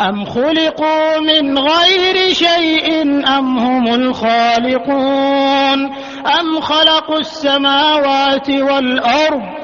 أم خلقوا من غير شيء أم هم الخالقون أم خلقوا السماوات والأرض